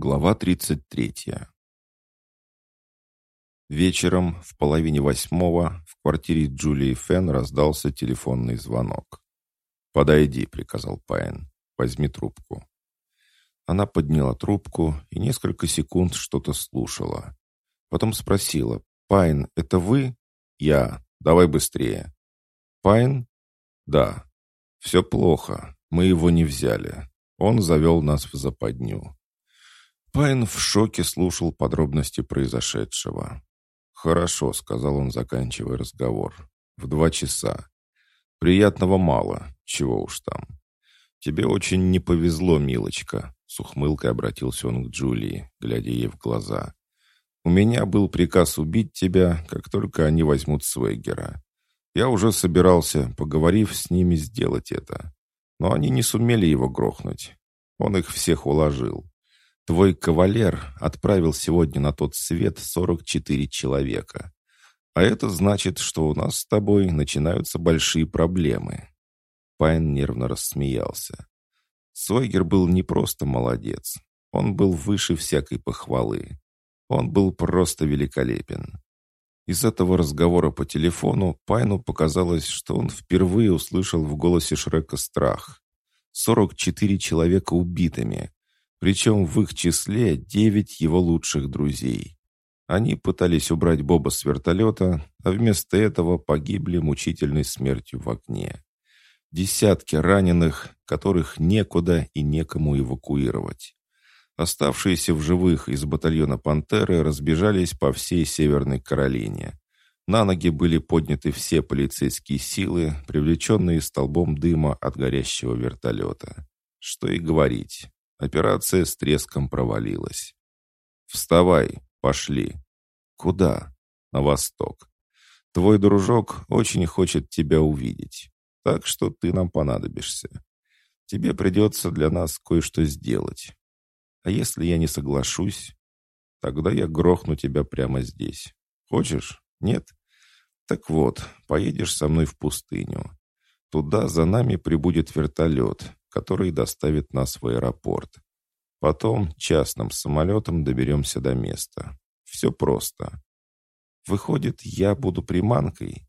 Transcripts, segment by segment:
Глава 33. Вечером в половине восьмого в квартире Джулии Фен раздался телефонный звонок. «Подойди», — приказал Пайн. «Возьми трубку». Она подняла трубку и несколько секунд что-то слушала. Потом спросила, «Пайн, это вы?» «Я. Давай быстрее». «Пайн?» «Да. Все плохо. Мы его не взяли. Он завел нас в западню». Пайн в шоке слушал подробности произошедшего. «Хорошо», — сказал он, заканчивая разговор. «В два часа. Приятного мало, чего уж там. Тебе очень не повезло, милочка», — с ухмылкой обратился он к Джулии, глядя ей в глаза. «У меня был приказ убить тебя, как только они возьмут Свегера. Я уже собирался, поговорив с ними, сделать это. Но они не сумели его грохнуть. Он их всех уложил. Твой кавалер отправил сегодня на тот свет 44 человека. А это значит, что у нас с тобой начинаются большие проблемы». Пайн нервно рассмеялся. Сойгер был не просто молодец. Он был выше всякой похвалы. Он был просто великолепен. Из этого разговора по телефону Пайну показалось, что он впервые услышал в голосе Шрека страх. 44 человека убитыми, причем в их числе девять его лучших друзей. Они пытались убрать Боба с вертолета, а вместо этого погибли мучительной смертью в огне. Десятки раненых, которых некуда и некому эвакуировать. Оставшиеся в живых из батальона «Пантеры» разбежались по всей Северной Каролине. На ноги были подняты все полицейские силы, привлеченные столбом дыма от горящего вертолета. Что и говорить, Операция с треском провалилась. «Вставай, пошли». «Куда?» «На восток. Твой дружок очень хочет тебя увидеть, так что ты нам понадобишься. Тебе придется для нас кое-что сделать. А если я не соглашусь, тогда я грохну тебя прямо здесь. Хочешь? Нет? Так вот, поедешь со мной в пустыню. Туда за нами прибудет вертолет, который доставит нас в аэропорт. Потом частным самолетом доберемся до места. Все просто. Выходит, я буду приманкой?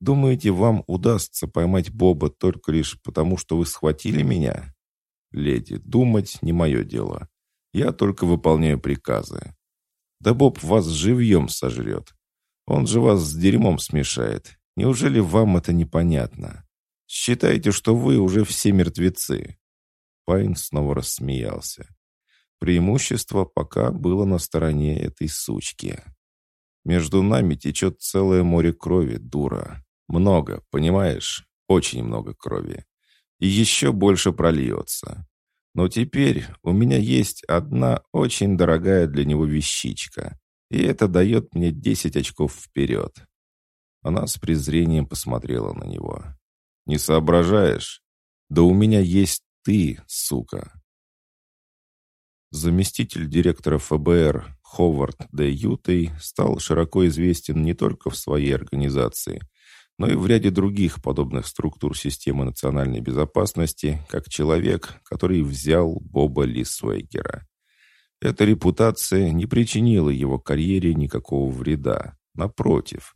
Думаете, вам удастся поймать Боба только лишь потому, что вы схватили меня? Леди, думать не мое дело. Я только выполняю приказы. Да Боб вас живьем сожрет. Он же вас с дерьмом смешает. Неужели вам это непонятно? Считайте, что вы уже все мертвецы». Пайн снова рассмеялся. Преимущество пока было на стороне этой сучки. «Между нами течет целое море крови, дура. Много, понимаешь? Очень много крови. И еще больше прольется. Но теперь у меня есть одна очень дорогая для него вещичка, и это дает мне десять очков вперед». Она с презрением посмотрела на него. Не соображаешь? Да у меня есть ты, сука. Заместитель директора ФБР Ховард Д. Ютей стал широко известен не только в своей организации, но и в ряде других подобных структур системы национальной безопасности, как человек, который взял Боба Лисвейгера. Эта репутация не причинила его карьере никакого вреда. Напротив,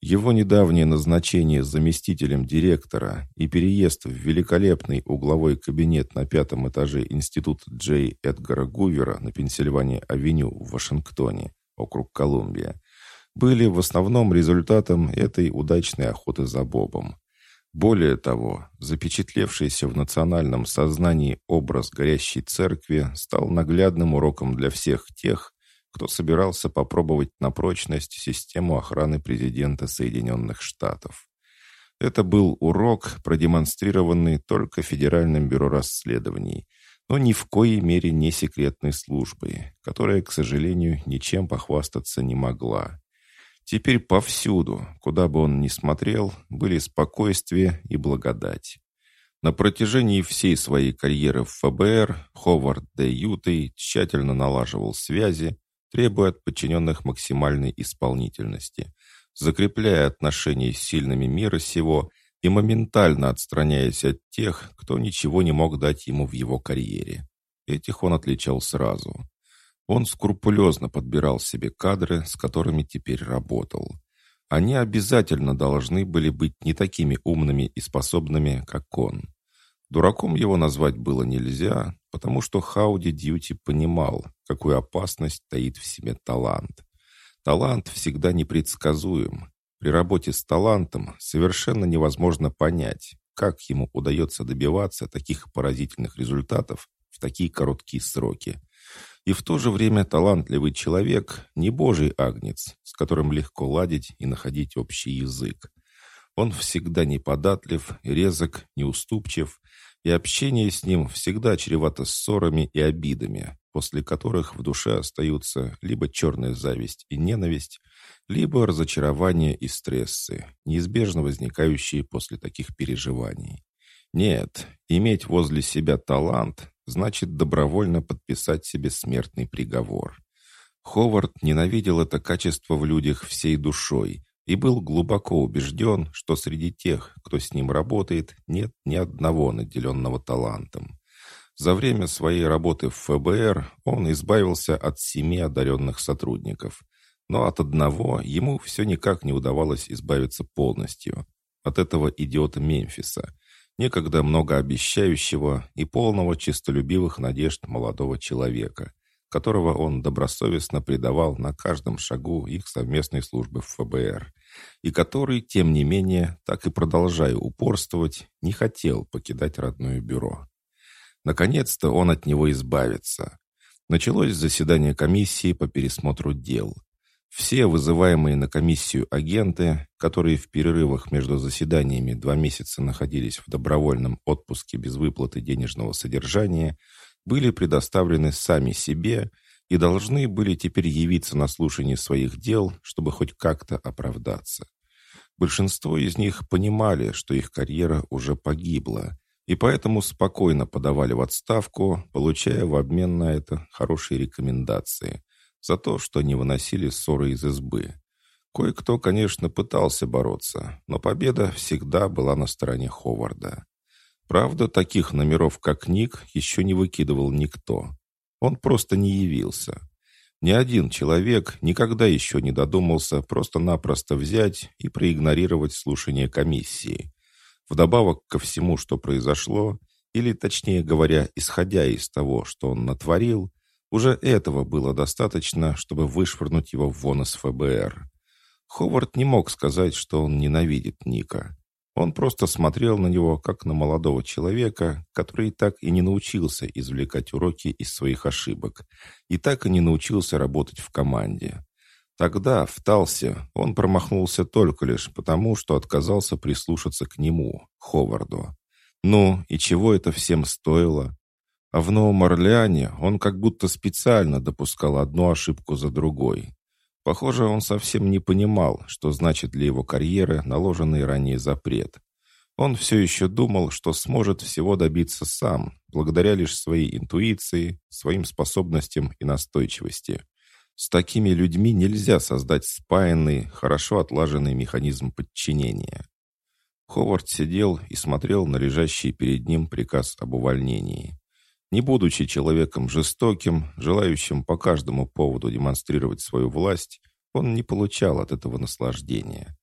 его недавнее назначение заместителем директора и переезд в великолепный угловой кабинет на пятом этаже Института Джей Эдгара Гувера на Пенсильвании-авеню в Вашингтоне, округ Колумбия, были в основном результатом этой удачной охоты за Бобом. Более того, запечатлевшийся в национальном сознании образ горящей церкви стал наглядным уроком для всех тех, кто собирался попробовать на прочность систему охраны президента Соединенных Штатов. Это был урок, продемонстрированный только Федеральным бюро расследований, но ни в коей мере не секретной службой, которая, к сожалению, ничем похвастаться не могла. Теперь повсюду, куда бы он ни смотрел, были спокойствие и благодать. На протяжении всей своей карьеры в ФБР Ховард Д. Ютей тщательно налаживал связи, требуя от подчиненных максимальной исполнительности, закрепляя отношения с сильными мира сего и моментально отстраняясь от тех, кто ничего не мог дать ему в его карьере. Этих он отличал сразу. Он скрупулезно подбирал себе кадры, с которыми теперь работал. Они обязательно должны были быть не такими умными и способными, как он. Дураком его назвать было нельзя, потому что Хауди Дьюти понимал, какую опасность таит в себе талант. Талант всегда непредсказуем. При работе с талантом совершенно невозможно понять, как ему удается добиваться таких поразительных результатов в такие короткие сроки. И в то же время талантливый человек не божий агнец, с которым легко ладить и находить общий язык. Он всегда неподатлив, резок, неуступчив, и общение с ним всегда чревато ссорами и обидами, после которых в душе остаются либо черная зависть и ненависть, либо разочарование и стрессы, неизбежно возникающие после таких переживаний. Нет, иметь возле себя талант значит добровольно подписать себе смертный приговор. Ховард ненавидел это качество в людях всей душой и был глубоко убежден, что среди тех, кто с ним работает, нет ни одного наделенного талантом. За время своей работы в ФБР он избавился от семи одаренных сотрудников, но от одного ему все никак не удавалось избавиться полностью, от этого идиота Мемфиса, некогда многообещающего и полного честолюбивых надежд молодого человека – которого он добросовестно предавал на каждом шагу их совместной службы в ФБР, и который, тем не менее, так и продолжая упорствовать, не хотел покидать родное бюро. Наконец-то он от него избавится. Началось заседание комиссии по пересмотру дел. Все вызываемые на комиссию агенты, которые в перерывах между заседаниями два месяца находились в добровольном отпуске без выплаты денежного содержания, были предоставлены сами себе и должны были теперь явиться на слушание своих дел, чтобы хоть как-то оправдаться. Большинство из них понимали, что их карьера уже погибла, и поэтому спокойно подавали в отставку, получая в обмен на это хорошие рекомендации за то, что не выносили ссоры из избы. Кое-кто, конечно, пытался бороться, но победа всегда была на стороне Ховарда. Правда, таких номеров, как Ник, еще не выкидывал никто. Он просто не явился. Ни один человек никогда еще не додумался просто-напросто взять и проигнорировать слушание комиссии. Вдобавок ко всему, что произошло, или, точнее говоря, исходя из того, что он натворил, уже этого было достаточно, чтобы вышвырнуть его вон из ФБР. Ховард не мог сказать, что он ненавидит Ника. Он просто смотрел на него, как на молодого человека, который так и не научился извлекать уроки из своих ошибок, и так и не научился работать в команде. Тогда, в Талсе, он промахнулся только лишь потому, что отказался прислушаться к нему, Ховарду. Ну, и чего это всем стоило? А в Новом Орлеане он как будто специально допускал одну ошибку за другой, Похоже, он совсем не понимал, что значит для его карьеры наложенный ранее запрет. Он все еще думал, что сможет всего добиться сам, благодаря лишь своей интуиции, своим способностям и настойчивости. С такими людьми нельзя создать спаянный, хорошо отлаженный механизм подчинения. Ховард сидел и смотрел на лежащий перед ним приказ об увольнении. Не будучи человеком жестоким, желающим по каждому поводу демонстрировать свою власть, он не получал от этого наслаждения.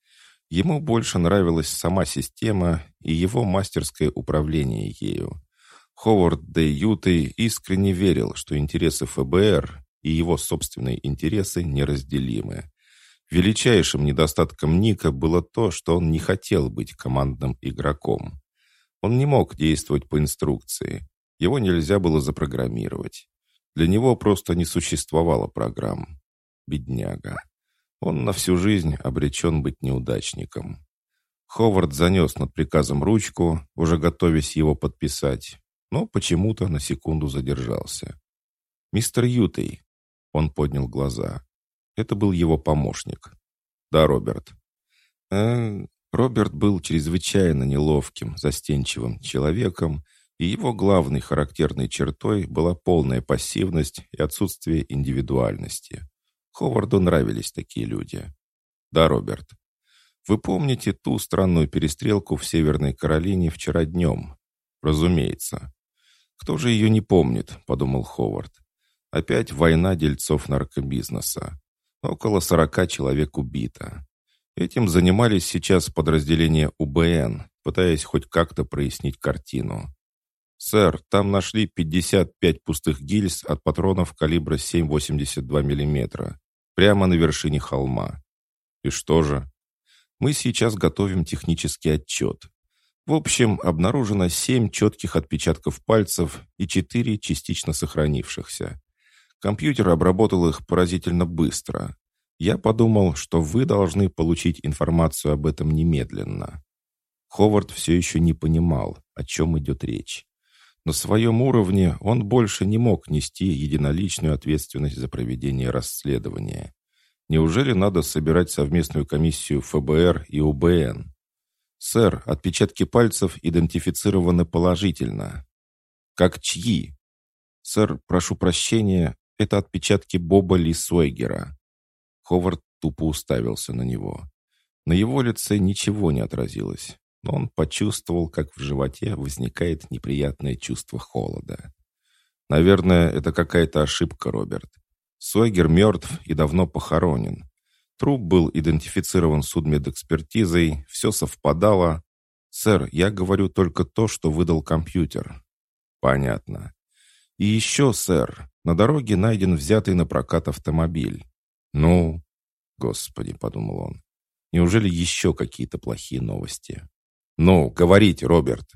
Ему больше нравилась сама система и его мастерское управление ею. Ховард Д. Ютей искренне верил, что интересы ФБР и его собственные интересы неразделимы. Величайшим недостатком Ника было то, что он не хотел быть командным игроком. Он не мог действовать по инструкции, его нельзя было запрограммировать. Для него просто не существовало программ. Бедняга. Он на всю жизнь обречен быть неудачником. Ховард занес над приказом ручку, уже готовясь его подписать, но почему-то на секунду задержался. «Мистер Ютей», — он поднял глаза. Это был его помощник. «Да, Роберт». Э, Роберт был чрезвычайно неловким, застенчивым человеком, и его главной характерной чертой была полная пассивность и отсутствие индивидуальности. Ховарду нравились такие люди. Да, Роберт. Вы помните ту странную перестрелку в Северной Каролине вчера днем? Разумеется. Кто же ее не помнит, подумал Ховард. Опять война дельцов наркобизнеса. Около сорока человек убито. Этим занимались сейчас подразделения УБН, пытаясь хоть как-то прояснить картину. «Сэр, там нашли 55 пустых гильз от патронов калибра 7,82 мм. Прямо на вершине холма. И что же? Мы сейчас готовим технический отчет. В общем, обнаружено 7 четких отпечатков пальцев и 4 частично сохранившихся. Компьютер обработал их поразительно быстро. Я подумал, что вы должны получить информацию об этом немедленно. Ховард все еще не понимал, о чем идет речь. На своем уровне он больше не мог нести единоличную ответственность за проведение расследования. Неужели надо собирать совместную комиссию ФБР и УБН? «Сэр, отпечатки пальцев идентифицированы положительно». «Как чьи?» «Сэр, прошу прощения, это отпечатки Боба Ли Сойгера». Ховард тупо уставился на него. На его лице ничего не отразилось, но он почувствовал, как в животе возникает неприятное чувство холода. «Наверное, это какая-то ошибка, Роберт. Сойгер мертв и давно похоронен. Труп был идентифицирован судмедэкспертизой, все совпадало. «Сэр, я говорю только то, что выдал компьютер». «Понятно. И еще, сэр, на дороге найден взятый на прокат автомобиль». «Ну?» «Господи», — подумал он, — «неужели еще какие-то плохие новости?» «Ну, говорите, Роберт».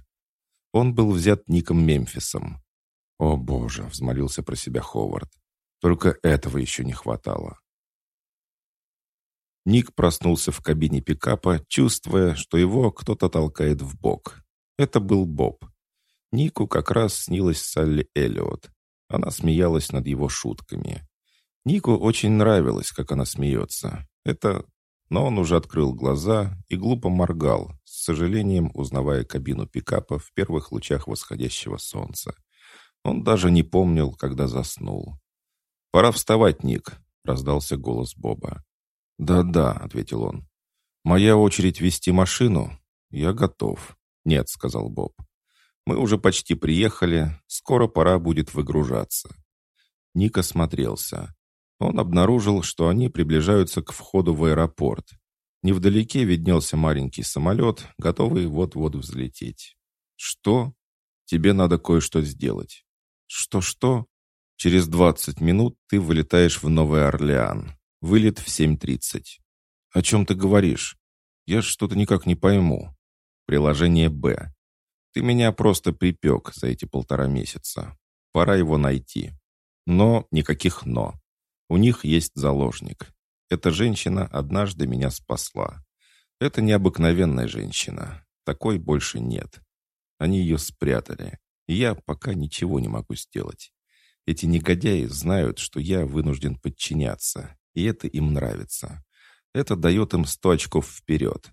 Он был взят Ником Мемфисом. «О, Боже!» — взмолился про себя Ховард. «Только этого еще не хватало». Ник проснулся в кабине пикапа, чувствуя, что его кто-то толкает в бок. Это был Боб. Нику как раз снилась Салли Эллиот. Она смеялась над его шутками. Нику очень нравилось, как она смеется. Это... Но он уже открыл глаза и глупо моргал, с сожалением узнавая кабину пикапа в первых лучах восходящего солнца. Он даже не помнил, когда заснул. «Пора вставать, Ник», — раздался голос Боба. «Да-да», — ответил он. «Моя очередь вести машину? Я готов». «Нет», — сказал Боб. «Мы уже почти приехали. Скоро пора будет выгружаться». Ник осмотрелся. Он обнаружил, что они приближаются к входу в аэропорт. Невдалеке виднелся маленький самолет, готовый вот-вот взлететь. «Что? Тебе надо кое-что сделать». «Что-что?» «Через двадцать минут ты вылетаешь в Новый Орлеан. Вылет в 7.30. О чем ты говоришь? Я что-то никак не пойму. Приложение «Б». Ты меня просто припек за эти полтора месяца. Пора его найти. Но никаких «но». У них есть заложник. Эта женщина однажды меня спасла. Это необыкновенная женщина. Такой больше нет. Они ее спрятали. И я пока ничего не могу сделать. Эти негодяи знают, что я вынужден подчиняться и это им нравится. Это дает им сто очков вперед.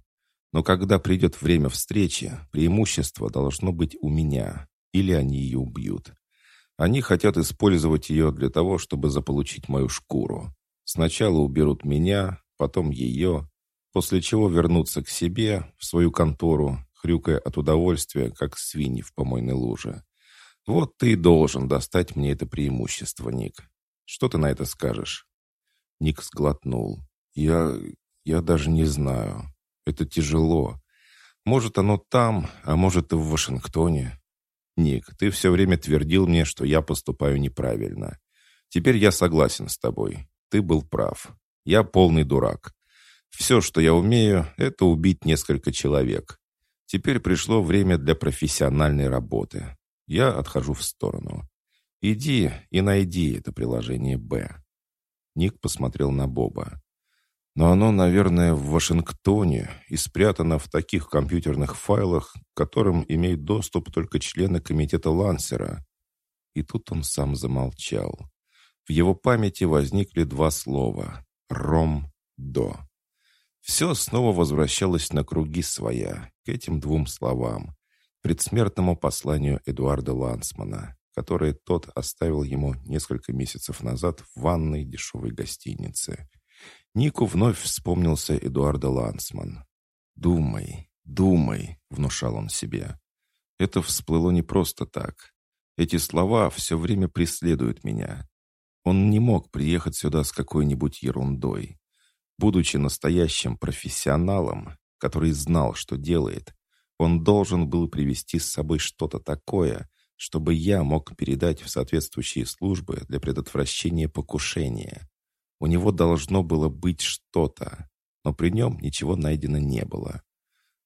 Но когда придет время встречи, преимущество должно быть у меня, или они ее убьют. Они хотят использовать ее для того, чтобы заполучить мою шкуру. Сначала уберут меня, потом ее, после чего вернутся к себе, в свою контору, хрюкая от удовольствия, как свиньи в помойной луже. Вот ты и должен достать мне это преимущество, Ник. Что ты на это скажешь? Ник сглотнул. «Я... я даже не знаю. Это тяжело. Может, оно там, а может, и в Вашингтоне. Ник, ты все время твердил мне, что я поступаю неправильно. Теперь я согласен с тобой. Ты был прав. Я полный дурак. Все, что я умею, это убить несколько человек. Теперь пришло время для профессиональной работы. Я отхожу в сторону. Иди и найди это приложение «Б». Ник посмотрел на Боба. Но оно, наверное, в Вашингтоне и спрятано в таких компьютерных файлах, к которым имеют доступ только члены комитета Лансера. И тут он сам замолчал. В его памяти возникли два слова «ром-до». Все снова возвращалось на круги своя, к этим двум словам, предсмертному посланию Эдуарда Лансмана которое тот оставил ему несколько месяцев назад в ванной дешевой гостинице. Нику вновь вспомнился Эдуарда Лансман. «Думай, думай», — внушал он себе. «Это всплыло не просто так. Эти слова все время преследуют меня. Он не мог приехать сюда с какой-нибудь ерундой. Будучи настоящим профессионалом, который знал, что делает, он должен был привести с собой что-то такое, чтобы я мог передать в соответствующие службы для предотвращения покушения. У него должно было быть что-то, но при нем ничего найдено не было.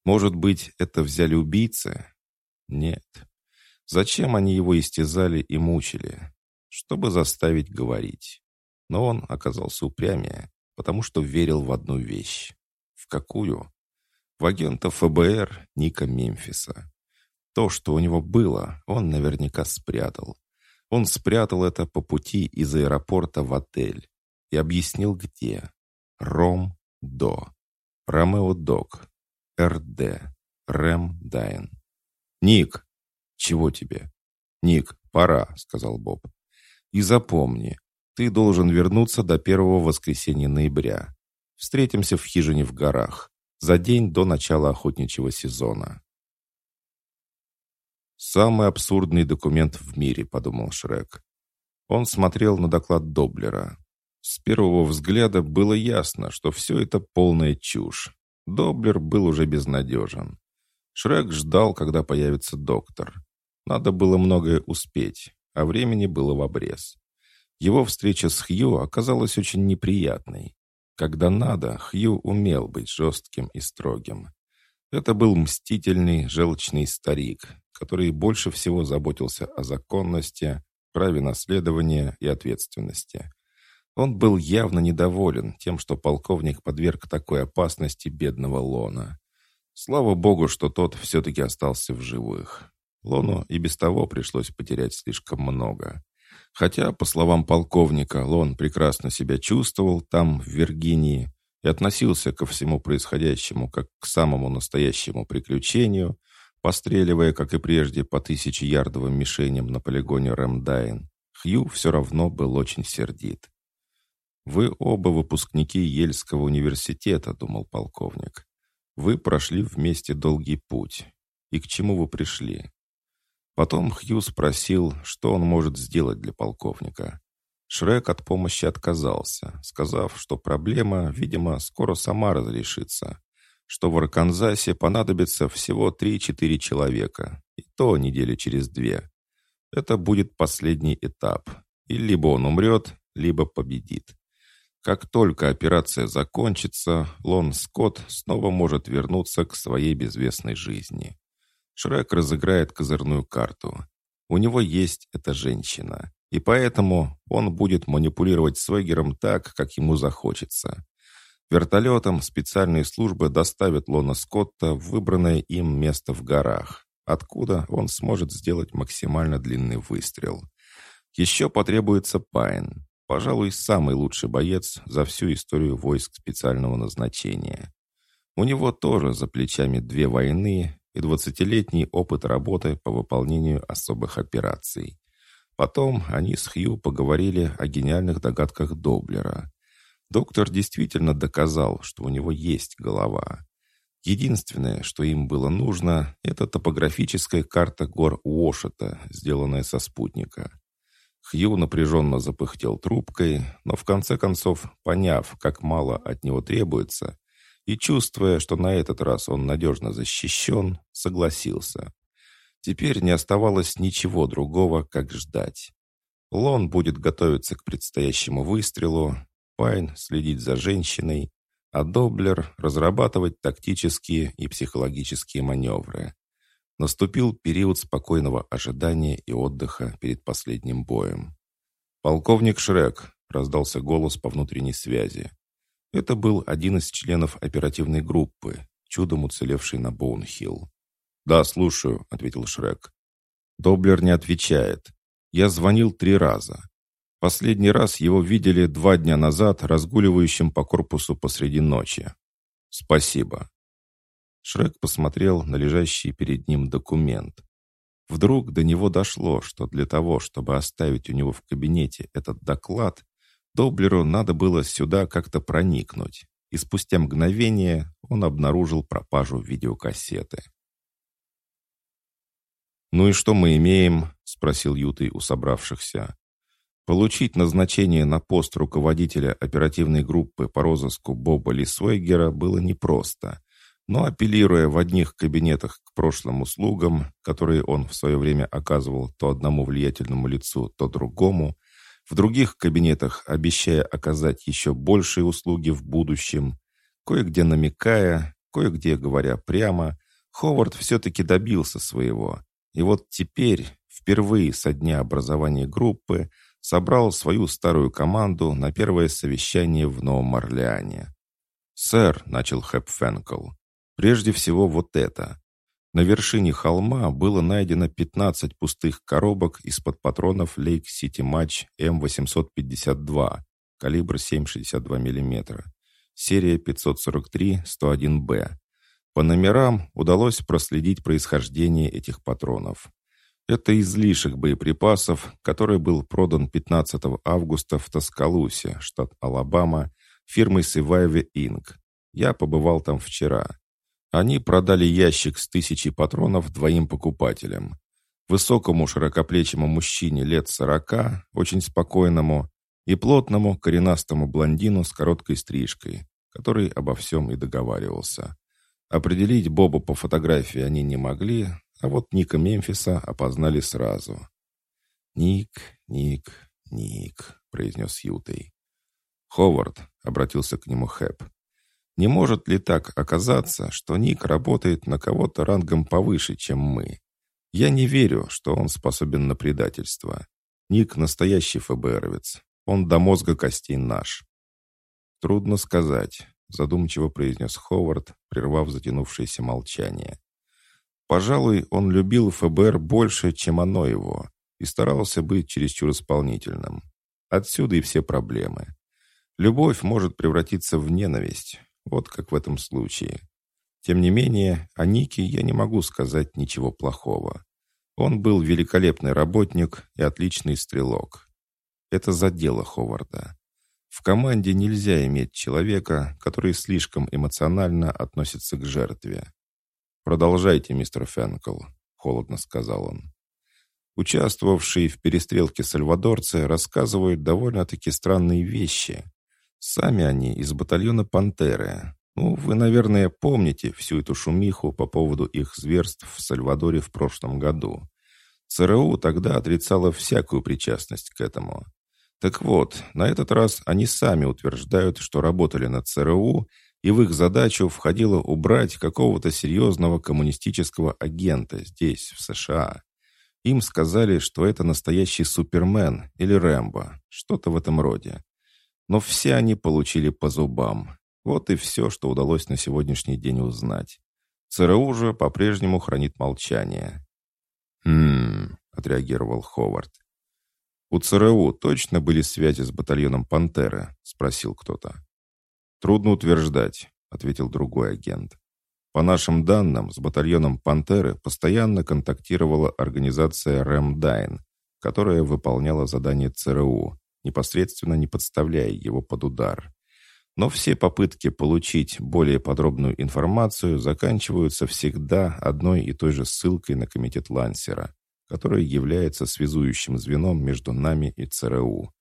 Может быть, это взяли убийцы? Нет. Зачем они его истязали и мучили? Чтобы заставить говорить. Но он оказался упрямее, потому что верил в одну вещь. В какую? В агента ФБР Ника Мемфиса. То, что у него было, он наверняка спрятал. Он спрятал это по пути из аэропорта в отель и объяснил где. Ром-До. Ромео-Док. РД. Рэм Дайн. «Ник!» «Чего тебе?» «Ник, пора», — сказал Боб. «И запомни, ты должен вернуться до первого воскресенья ноября. Встретимся в хижине в горах за день до начала охотничьего сезона». «Самый абсурдный документ в мире», — подумал Шрек. Он смотрел на доклад Доблера. С первого взгляда было ясно, что все это полная чушь. Доблер был уже безнадежен. Шрек ждал, когда появится доктор. Надо было многое успеть, а времени было в обрез. Его встреча с Хью оказалась очень неприятной. Когда надо, Хью умел быть жестким и строгим. Это был мстительный, желчный старик, который больше всего заботился о законности, праве наследования и ответственности. Он был явно недоволен тем, что полковник подверг такой опасности бедного Лона. Слава богу, что тот все-таки остался в живых. Лону и без того пришлось потерять слишком много. Хотя, по словам полковника, Лон прекрасно себя чувствовал там, в Виргинии, и относился ко всему происходящему как к самому настоящему приключению, постреливая, как и прежде, по тысячеярдовым мишеням на полигоне Рэмдайн, Хью все равно был очень сердит. «Вы оба выпускники Ельского университета», — думал полковник. «Вы прошли вместе долгий путь. И к чему вы пришли?» Потом Хью спросил, что он может сделать для полковника. Шрек от помощи отказался, сказав, что проблема, видимо, скоро сама разрешится, что в Арканзасе понадобится всего 3-4 человека, и то недели через две. Это будет последний этап, и либо он умрет, либо победит. Как только операция закончится, Лон Скотт снова может вернуться к своей безвестной жизни. Шрек разыграет козырную карту. У него есть эта женщина, и поэтому он будет манипулировать Свегером так, как ему захочется. Вертолетом специальные службы доставят Лона Скотта в выбранное им место в горах, откуда он сможет сделать максимально длинный выстрел. Еще потребуется Пайн, Пожалуй, самый лучший боец за всю историю войск специального назначения. У него тоже за плечами две войны и двадцатилетний опыт работы по выполнению особых операций. Потом они с Хью поговорили о гениальных догадках Доблера. Доктор действительно доказал, что у него есть голова. Единственное, что им было нужно, это топографическая карта гор Уошета, сделанная со спутника. Хью напряженно запыхтел трубкой, но в конце концов, поняв, как мало от него требуется, и чувствуя, что на этот раз он надежно защищен, согласился. Теперь не оставалось ничего другого, как ждать. Лон будет готовиться к предстоящему выстрелу, Пайн следить за женщиной, а Доблер разрабатывать тактические и психологические маневры. Наступил период спокойного ожидания и отдыха перед последним боем. «Полковник Шрек», — раздался голос по внутренней связи. Это был один из членов оперативной группы, чудом уцелевший на Боунхилл. «Да, слушаю», — ответил Шрек. Доблер не отвечает. «Я звонил три раза. Последний раз его видели два дня назад разгуливающим по корпусу посреди ночи. Спасибо. Шрек посмотрел на лежащий перед ним документ. Вдруг до него дошло, что для того, чтобы оставить у него в кабинете этот доклад, Доблеру надо было сюда как-то проникнуть, и спустя мгновение он обнаружил пропажу видеокассеты. «Ну и что мы имеем?» — спросил Ютый у собравшихся. Получить назначение на пост руководителя оперативной группы по розыску Боба Лисвейгера было непросто. Но апеллируя в одних кабинетах к прошлым услугам, которые он в свое время оказывал то одному влиятельному лицу, то другому, в других кабинетах обещая оказать еще большие услуги в будущем, кое-где намекая, кое-где говоря прямо, Ховард все-таки добился своего. И вот теперь, впервые со дня образования группы, собрал свою старую команду на первое совещание в Новом Орлеане. «Сэр», — начал Хэп Фенкл, — «прежде всего вот это. На вершине холма было найдено 15 пустых коробок из-под патронов Lake City Match М852, калибр 7,62 мм, серия 543-101Б. По номерам удалось проследить происхождение этих патронов. Это излишек боеприпасов, который был продан 15 августа в Тоскалусе, штат Алабама, фирмой Survive Inc. Я побывал там вчера. Они продали ящик с тысячей патронов двоим покупателям. Высокому широкоплечему мужчине лет сорока, очень спокойному, и плотному коренастому блондину с короткой стрижкой, который обо всем и договаривался. Определить Боба по фотографии они не могли, а вот Ника Мемфиса опознали сразу. «Ник, Ник, Ник», — произнес Ютой. «Ховард», — обратился к нему Хэп, — «не может ли так оказаться, что Ник работает на кого-то рангом повыше, чем мы? Я не верю, что он способен на предательство. Ник — настоящий ФБРовец. Он до мозга костей наш». «Трудно сказать», — задумчиво произнес Ховард, прервав затянувшееся молчание. Пожалуй, он любил ФБР больше, чем оно его, и старался быть чересчур исполнительным. Отсюда и все проблемы. Любовь может превратиться в ненависть, вот как в этом случае. Тем не менее, о Нике я не могу сказать ничего плохого. Он был великолепный работник и отличный стрелок. Это задело Ховарда. В команде нельзя иметь человека, который слишком эмоционально относится к жертве. «Продолжайте, мистер Фенкл», — холодно сказал он. Участвовавшие в перестрелке сальвадорцы рассказывают довольно-таки странные вещи. Сами они из батальона «Пантеры». Ну, вы, наверное, помните всю эту шумиху по поводу их зверств в Сальвадоре в прошлом году. ЦРУ тогда отрицала всякую причастность к этому. Так вот, на этот раз они сами утверждают, что работали на ЦРУ и в их задачу входило убрать какого-то серьезного коммунистического агента здесь, в США. Им сказали, что это настоящий Супермен или Рэмбо, что-то в этом роде. Но все они получили по зубам. Вот и все, что удалось на сегодняшний день узнать. ЦРУ же по-прежнему хранит молчание. «Хм...» — отреагировал Ховард. «У ЦРУ точно были связи с батальоном «Пантера»?» — спросил кто-то. «Трудно утверждать», — ответил другой агент. По нашим данным, с батальоном «Пантеры» постоянно контактировала организация «Рэмдайн», которая выполняла задание ЦРУ, непосредственно не подставляя его под удар. Но все попытки получить более подробную информацию заканчиваются всегда одной и той же ссылкой на комитет Лансера, который является связующим звеном между нами и ЦРУ.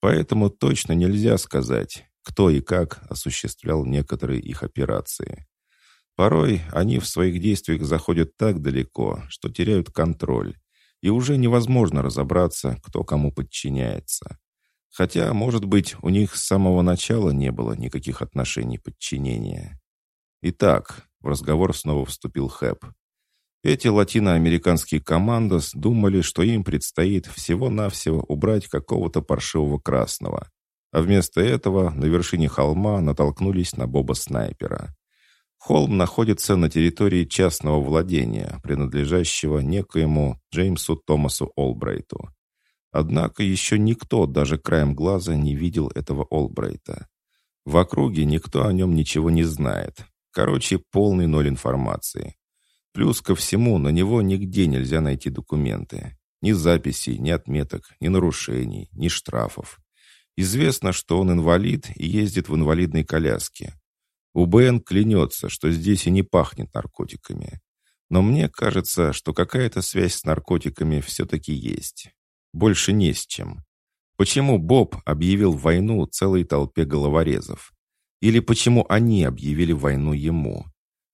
Поэтому точно нельзя сказать, кто и как осуществлял некоторые их операции. Порой они в своих действиях заходят так далеко, что теряют контроль, и уже невозможно разобраться, кто кому подчиняется. Хотя, может быть, у них с самого начала не было никаких отношений подчинения. Итак, в разговор снова вступил Хэп. Эти латиноамериканские командос думали, что им предстоит всего-навсего убрать какого-то паршивого красного, а вместо этого на вершине холма натолкнулись на Боба-снайпера. Холм находится на территории частного владения, принадлежащего некоему Джеймсу Томасу Олбрайту. Однако еще никто даже краем глаза не видел этого Олбрайта. В округе никто о нем ничего не знает. Короче, полный ноль информации. Плюс ко всему, на него нигде нельзя найти документы. Ни записей, ни отметок, ни нарушений, ни штрафов. Известно, что он инвалид и ездит в инвалидной коляске. УБН клянется, что здесь и не пахнет наркотиками. Но мне кажется, что какая-то связь с наркотиками все-таки есть. Больше не с чем. Почему Боб объявил войну целой толпе головорезов? Или почему они объявили войну ему?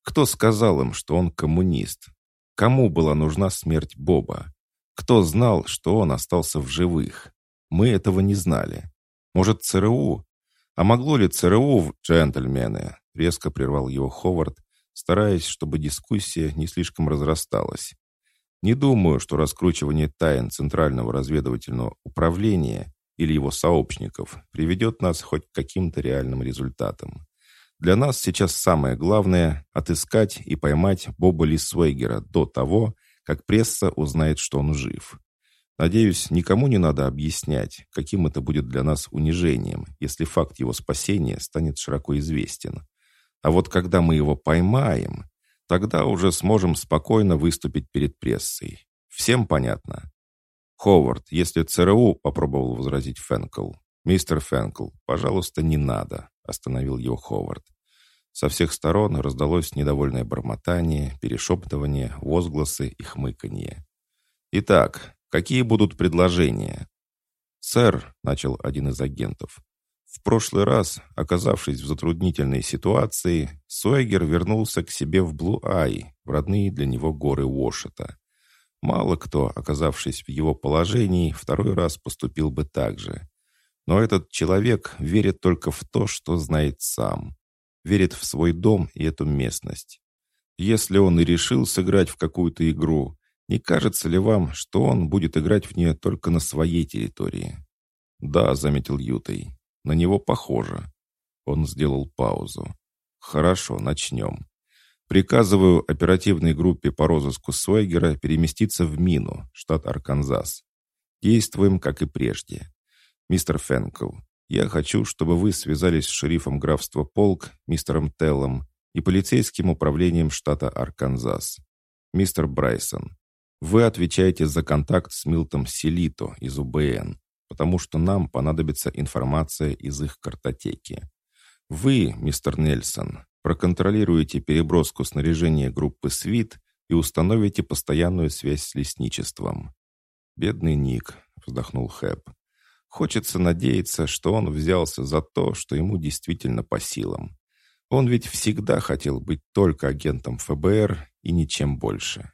Кто сказал им, что он коммунист? Кому была нужна смерть Боба? Кто знал, что он остался в живых? Мы этого не знали. Может, ЦРУ? А могло ли ЦРУ, джентльмены? Резко прервал его Ховард, стараясь, чтобы дискуссия не слишком разрасталась. Не думаю, что раскручивание тайн Центрального разведывательного управления или его сообщников приведет нас хоть к каким-то реальным результатам. Для нас сейчас самое главное — отыскать и поймать Боба Лисвейгера до того, как пресса узнает, что он жив. Надеюсь, никому не надо объяснять, каким это будет для нас унижением, если факт его спасения станет широко известен. А вот когда мы его поймаем, тогда уже сможем спокойно выступить перед прессой. Всем понятно? Ховард, если ЦРУ, попробовал возразить Фэнкл. Мистер Фэнкл, пожалуйста, не надо, остановил его Ховард. Со всех сторон раздалось недовольное бормотание, перешептывание, возгласы и хмыканье. «Итак, какие будут предложения?» «Сэр», — начал один из агентов, в прошлый раз, оказавшись в затруднительной ситуации, Сойгер вернулся к себе в Блу-Ай, в родные для него горы Уошета. Мало кто, оказавшись в его положении, второй раз поступил бы так же. Но этот человек верит только в то, что знает сам. Верит в свой дом и эту местность. Если он и решил сыграть в какую-то игру, не кажется ли вам, что он будет играть в нее только на своей территории? «Да», — заметил Ютой, на него похоже. Он сделал паузу. Хорошо, начнем. Приказываю оперативной группе по розыску Свайгера переместиться в Мину, штат Арканзас. Действуем, как и прежде. Мистер Фенкл, я хочу, чтобы вы связались с шерифом графства Полк, мистером Теллом и полицейским управлением штата Арканзас. Мистер Брайсон, вы отвечаете за контакт с Милтом Селито из УБН потому что нам понадобится информация из их картотеки. Вы, мистер Нельсон, проконтролируете переброску снаряжения группы «Свит» и установите постоянную связь с лесничеством. «Бедный Ник», — вздохнул Хэп. «Хочется надеяться, что он взялся за то, что ему действительно по силам. Он ведь всегда хотел быть только агентом ФБР и ничем больше».